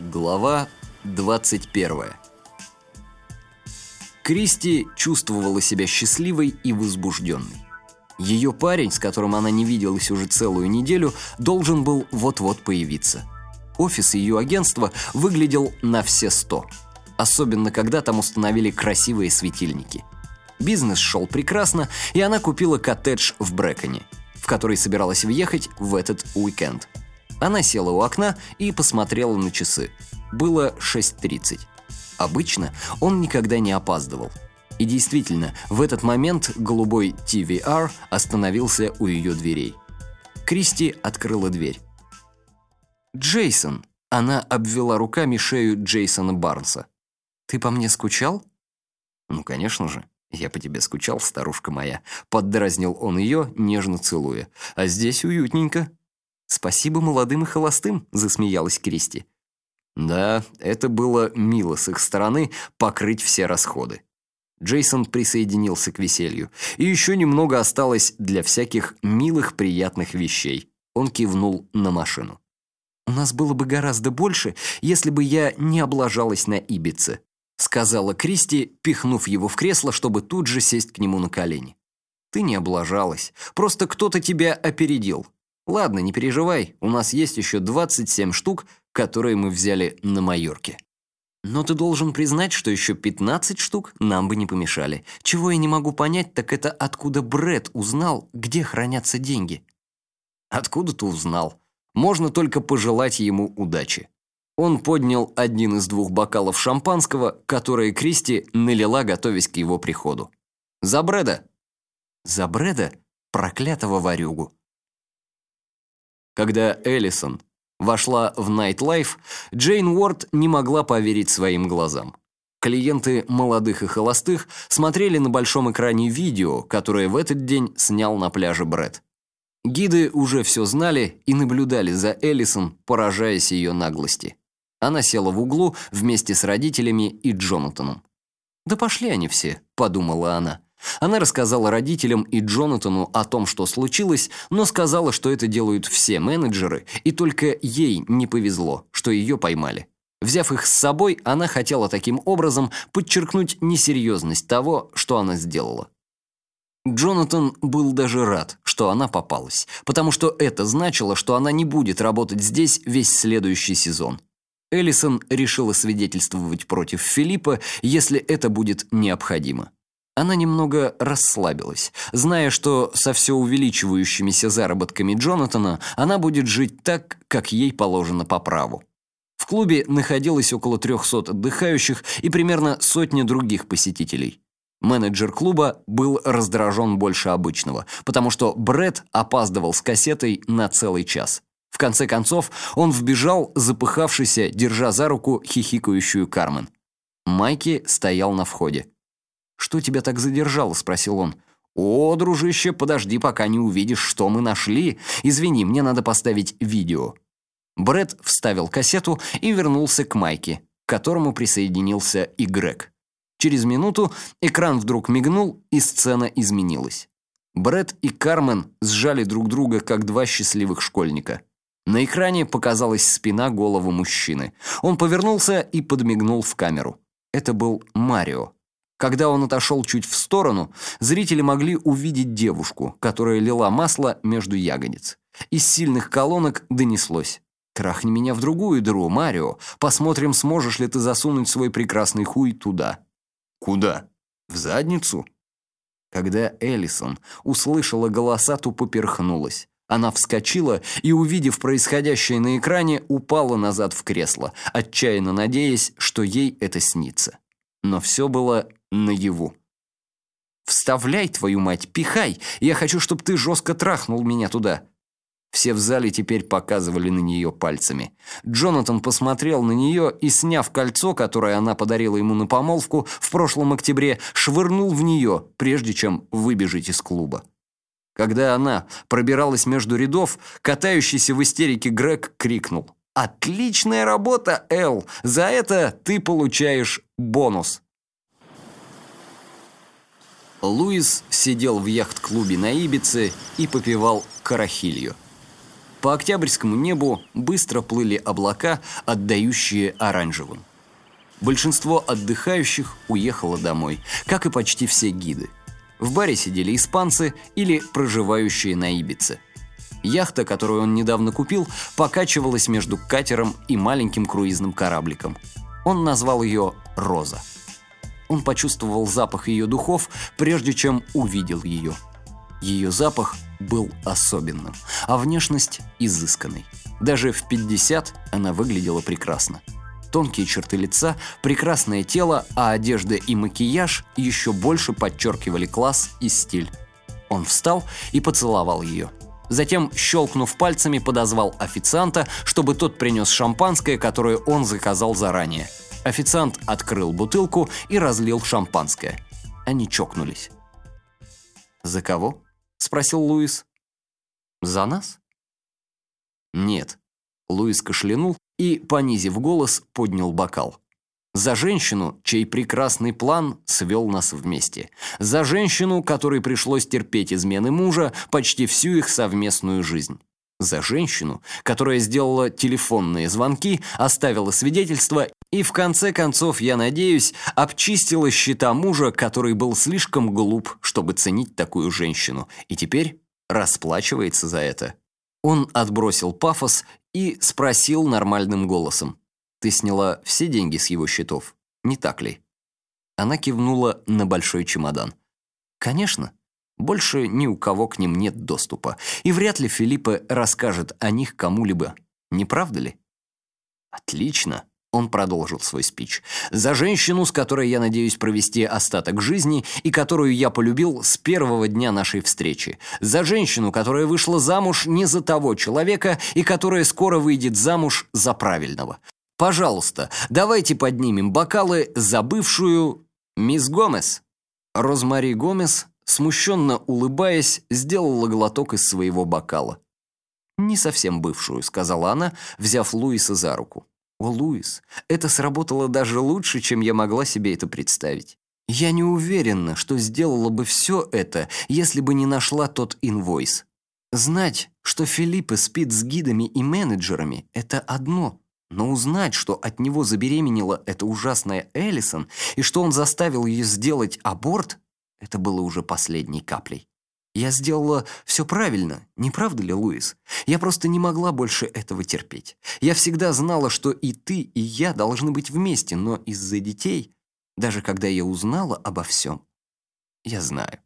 Глава 21 Кристи чувствовала себя счастливой и возбужденной. Ее парень, с которым она не виделась уже целую неделю, должен был вот-вот появиться. Офис ее агентства выглядел на все сто. Особенно, когда там установили красивые светильники. Бизнес шел прекрасно, и она купила коттедж в Брэконе, в который собиралась въехать в этот уикенд. Она села у окна и посмотрела на часы. Было 6.30. Обычно он никогда не опаздывал. И действительно, в этот момент голубой TVR остановился у ее дверей. Кристи открыла дверь. «Джейсон!» Она обвела руками шею Джейсона Барнса. «Ты по мне скучал?» «Ну, конечно же. Я по тебе скучал, старушка моя». Поддразнил он ее, нежно целуя. «А здесь уютненько». «Спасибо молодым и холостым», — засмеялась Кристи. Да, это было мило с их стороны покрыть все расходы. Джейсон присоединился к веселью. И еще немного осталось для всяких милых приятных вещей. Он кивнул на машину. «У нас было бы гораздо больше, если бы я не облажалась на Ибице», сказала Кристи, пихнув его в кресло, чтобы тут же сесть к нему на колени. «Ты не облажалась. Просто кто-то тебя опередил. Ладно, не переживай, у нас есть еще 27 штук, которые мы взяли на Майорке. Но ты должен признать, что еще 15 штук нам бы не помешали. Чего я не могу понять, так это откуда Бред узнал, где хранятся деньги. Откуда ты узнал? Можно только пожелать ему удачи. Он поднял один из двух бокалов шампанского, которые Кристи налила, готовясь к его приходу. «За Брэда!» «За Брэда? Проклятого варюгу!» Когда Эллисон вошла в Nightlife, Джейн Уорд не могла поверить своим глазам. Клиенты молодых и холостых смотрели на большом экране видео, которое в этот день снял на пляже Брэд. Гиды уже все знали и наблюдали за Эллисон, поражаясь ее наглости. Она села в углу вместе с родителями и Джонатаном. «Да пошли они все», — подумала она. Она рассказала родителям и Джонатану о том, что случилось, но сказала, что это делают все менеджеры, и только ей не повезло, что ее поймали. Взяв их с собой, она хотела таким образом подчеркнуть несерьезность того, что она сделала. Джонатан был даже рад, что она попалась, потому что это значило, что она не будет работать здесь весь следующий сезон. Эллисон решила свидетельствовать против Филиппа, если это будет необходимо. Она немного расслабилась, зная, что со все увеличивающимися заработками Джонатана она будет жить так, как ей положено по праву. В клубе находилось около 300 отдыхающих и примерно сотни других посетителей. Менеджер клуба был раздражен больше обычного, потому что Брэд опаздывал с кассетой на целый час. В конце концов, он вбежал, запыхавшийся, держа за руку хихикающую Кармен. Майки стоял на входе. «Что тебя так задержало?» – спросил он. «О, дружище, подожди, пока не увидишь, что мы нашли. Извини, мне надо поставить видео». Брэд вставил кассету и вернулся к Майке, к которому присоединился и Грег. Через минуту экран вдруг мигнул, и сцена изменилась. Брэд и Кармен сжали друг друга, как два счастливых школьника. На экране показалась спина голого мужчины. Он повернулся и подмигнул в камеру. Это был Марио. Когда он отошел чуть в сторону, зрители могли увидеть девушку, которая лила масло между ягодиц. Из сильных колонок донеслось. «Трахни меня в другую дыру, Марио. Посмотрим, сможешь ли ты засунуть свой прекрасный хуй туда». «Куда? В задницу?» Когда Эллисон услышала голоса, то поперхнулась. Она вскочила и, увидев происходящее на экране, упала назад в кресло, отчаянно надеясь, что ей это снится. Но все было наяву. «Вставляй, твою мать, пихай! Я хочу, чтобы ты жестко трахнул меня туда!» Все в зале теперь показывали на нее пальцами. Джонатан посмотрел на нее и, сняв кольцо, которое она подарила ему на помолвку в прошлом октябре, швырнул в нее, прежде чем выбежать из клуба. Когда она пробиралась между рядов, катающийся в истерике Грег крикнул. «Отличная работа, Эл! За это ты получаешь бонус!» Луис сидел в яхт-клубе на Ибице и попивал карахилью. По октябрьскому небу быстро плыли облака, отдающие оранжевым. Большинство отдыхающих уехало домой, как и почти все гиды. В баре сидели испанцы или проживающие на Ибице. Яхта, которую он недавно купил, покачивалась между катером и маленьким круизным корабликом. Он назвал ее «Роза». Он почувствовал запах ее духов, прежде чем увидел ее. Ее запах был особенным, а внешность изысканной. Даже в 50 она выглядела прекрасно. Тонкие черты лица, прекрасное тело, а одежда и макияж еще больше подчеркивали класс и стиль. Он встал и поцеловал ее. Затем, щелкнув пальцами, подозвал официанта, чтобы тот принес шампанское, которое он заказал заранее. Официант открыл бутылку и разлил шампанское. Они чокнулись. «За кого?» – спросил Луис. «За нас?» «Нет». Луис кашлянул и, понизив голос, поднял бокал. За женщину, чей прекрасный план свел нас вместе. За женщину, которой пришлось терпеть измены мужа почти всю их совместную жизнь. За женщину, которая сделала телефонные звонки, оставила свидетельство и, в конце концов, я надеюсь, обчистила счета мужа, который был слишком глуп, чтобы ценить такую женщину, и теперь расплачивается за это. Он отбросил пафос и спросил нормальным голосом. «Ты сняла все деньги с его счетов, не так ли?» Она кивнула на большой чемодан. «Конечно. Больше ни у кого к ним нет доступа, и вряд ли Филиппе расскажет о них кому-либо. Не правда ли?» «Отлично», он продолжил свой спич. «За женщину, с которой я надеюсь провести остаток жизни и которую я полюбил с первого дня нашей встречи. За женщину, которая вышла замуж не за того человека и которая скоро выйдет замуж за правильного. Пожалуйста, давайте поднимем бокалы за бывшую мисс Гомес». Розмари Гомес, смущенно улыбаясь, сделала глоток из своего бокала. «Не совсем бывшую», — сказала она, взяв Луиса за руку. О, Луис, это сработало даже лучше, чем я могла себе это представить. Я не уверена, что сделала бы все это, если бы не нашла тот инвойс. Знать, что Филиппе спит с гидами и менеджерами – это одно. Но узнать, что от него забеременела эта ужасная Эллисон и что он заставил ее сделать аборт – это было уже последней каплей. Я сделала все правильно, не правда ли, Луис? Я просто не могла больше этого терпеть. Я всегда знала, что и ты, и я должны быть вместе, но из-за детей, даже когда я узнала обо всем... Я знаю.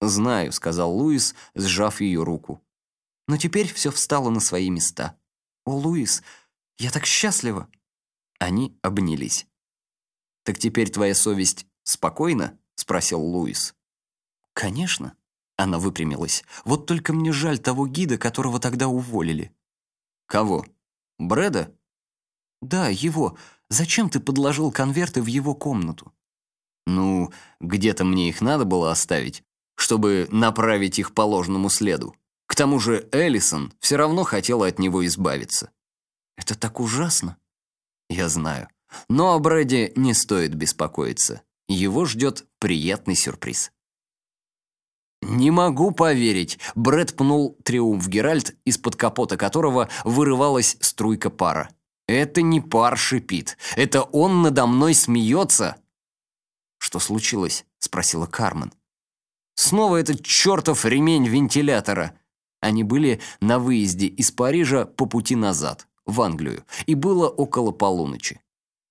«Знаю», — сказал Луис, сжав ее руку. Но теперь все встало на свои места. «О, Луис, я так счастлива!» Они обнялись. «Так теперь твоя совесть спокойна?» — спросил Луис. «Конечно», она выпрямилась. «Вот только мне жаль того гида, которого тогда уволили». «Кого? Брэда?» «Да, его. Зачем ты подложил конверты в его комнату?» «Ну, где-то мне их надо было оставить, чтобы направить их по ложному следу. К тому же Эллисон все равно хотела от него избавиться». «Это так ужасно». «Я знаю. Но о Брэде не стоит беспокоиться. Его ждет приятный сюрприз». «Не могу поверить!» Брэд пнул Триумф Геральт, из-под капота которого вырывалась струйка пара. «Это не пар шипит. Это он надо мной смеется!» «Что случилось?» — спросила Кармен. «Снова этот чертов ремень вентилятора!» Они были на выезде из Парижа по пути назад, в Англию, и было около полуночи.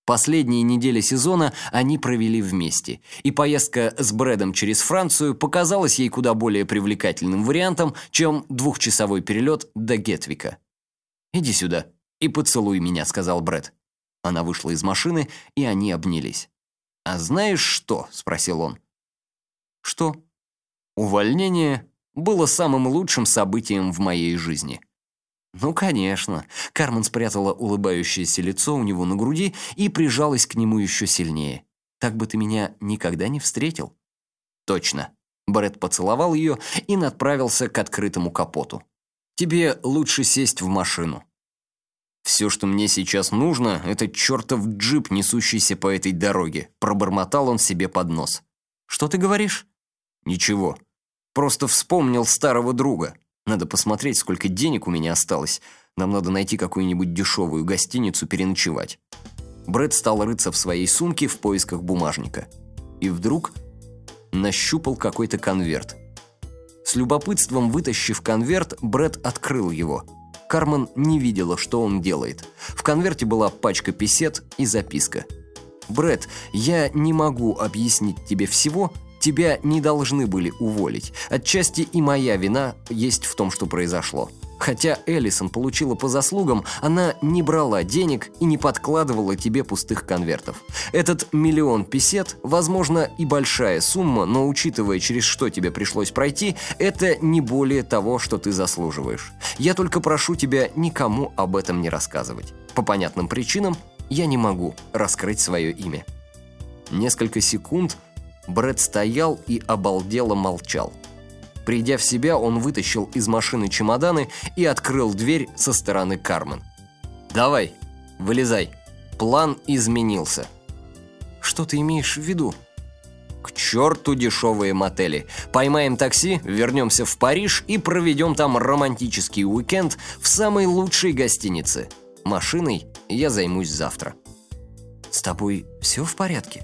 Последние недели сезона они провели вместе, и поездка с Брэдом через Францию показалась ей куда более привлекательным вариантом, чем двухчасовой перелет до Гетвика. «Иди сюда и поцелуй меня», — сказал Брэд. Она вышла из машины, и они обнялись. «А знаешь что?» — спросил он. «Что?» «Увольнение было самым лучшим событием в моей жизни». «Ну, конечно». Кармен спрятала улыбающееся лицо у него на груди и прижалась к нему еще сильнее. «Так бы ты меня никогда не встретил». «Точно». Брэд поцеловал ее и направился к открытому капоту. «Тебе лучше сесть в машину». «Все, что мне сейчас нужно, это чертов джип, несущийся по этой дороге», пробормотал он себе под нос. «Что ты говоришь?» «Ничего. Просто вспомнил старого друга. Надо посмотреть, сколько денег у меня осталось. Нам надо найти какую-нибудь дешевую гостиницу переночевать. Брэд стал рыться в своей сумке в поисках бумажника. И вдруг нащупал какой-то конверт. С любопытством вытащив конверт, Брэд открыл его. Кармен не видела, что он делает. В конверте была пачка писет и записка. «Брэд, я не могу объяснить тебе всего, тебя не должны были уволить. Отчасти и моя вина есть в том, что произошло. Хотя Эллисон получила по заслугам, она не брала денег и не подкладывала тебе пустых конвертов. Этот миллион песет, возможно, и большая сумма, но учитывая, через что тебе пришлось пройти, это не более того, что ты заслуживаешь. Я только прошу тебя никому об этом не рассказывать. По понятным причинам я не могу раскрыть свое имя. Несколько секунд Брэд стоял и обалдело молчал. Придя в себя, он вытащил из машины чемоданы и открыл дверь со стороны Кармен. «Давай, вылезай. План изменился». «Что ты имеешь в виду?» «К черту дешевые мотели. Поймаем такси, вернемся в Париж и проведем там романтический уикенд в самой лучшей гостинице. Машиной я займусь завтра». «С тобой все в порядке?»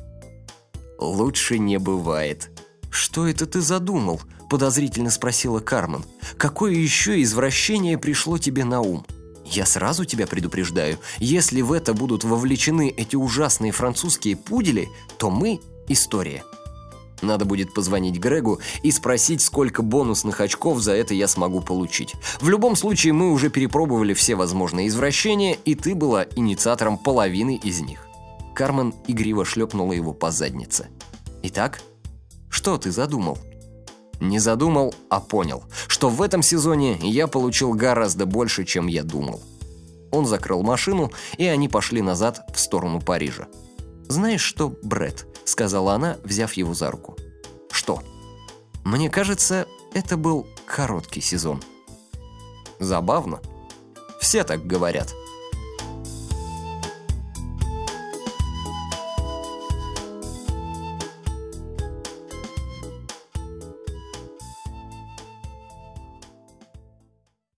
«Лучше не бывает». «Что это ты задумал?» подозрительно спросила Кармен. «Какое еще извращение пришло тебе на ум?» «Я сразу тебя предупреждаю, если в это будут вовлечены эти ужасные французские пудели, то мы – история». Надо будет позвонить Грегу и спросить, сколько бонусных очков за это я смогу получить. В любом случае, мы уже перепробовали все возможные извращения, и ты была инициатором половины из них. Кармен игриво шлепнула его по заднице. «Итак, что ты задумал?» Не задумал, а понял, что в этом сезоне я получил гораздо больше, чем я думал. Он закрыл машину, и они пошли назад в сторону Парижа. «Знаешь что, Брэд?» — сказала она, взяв его за руку. «Что?» «Мне кажется, это был короткий сезон». «Забавно. Все так говорят».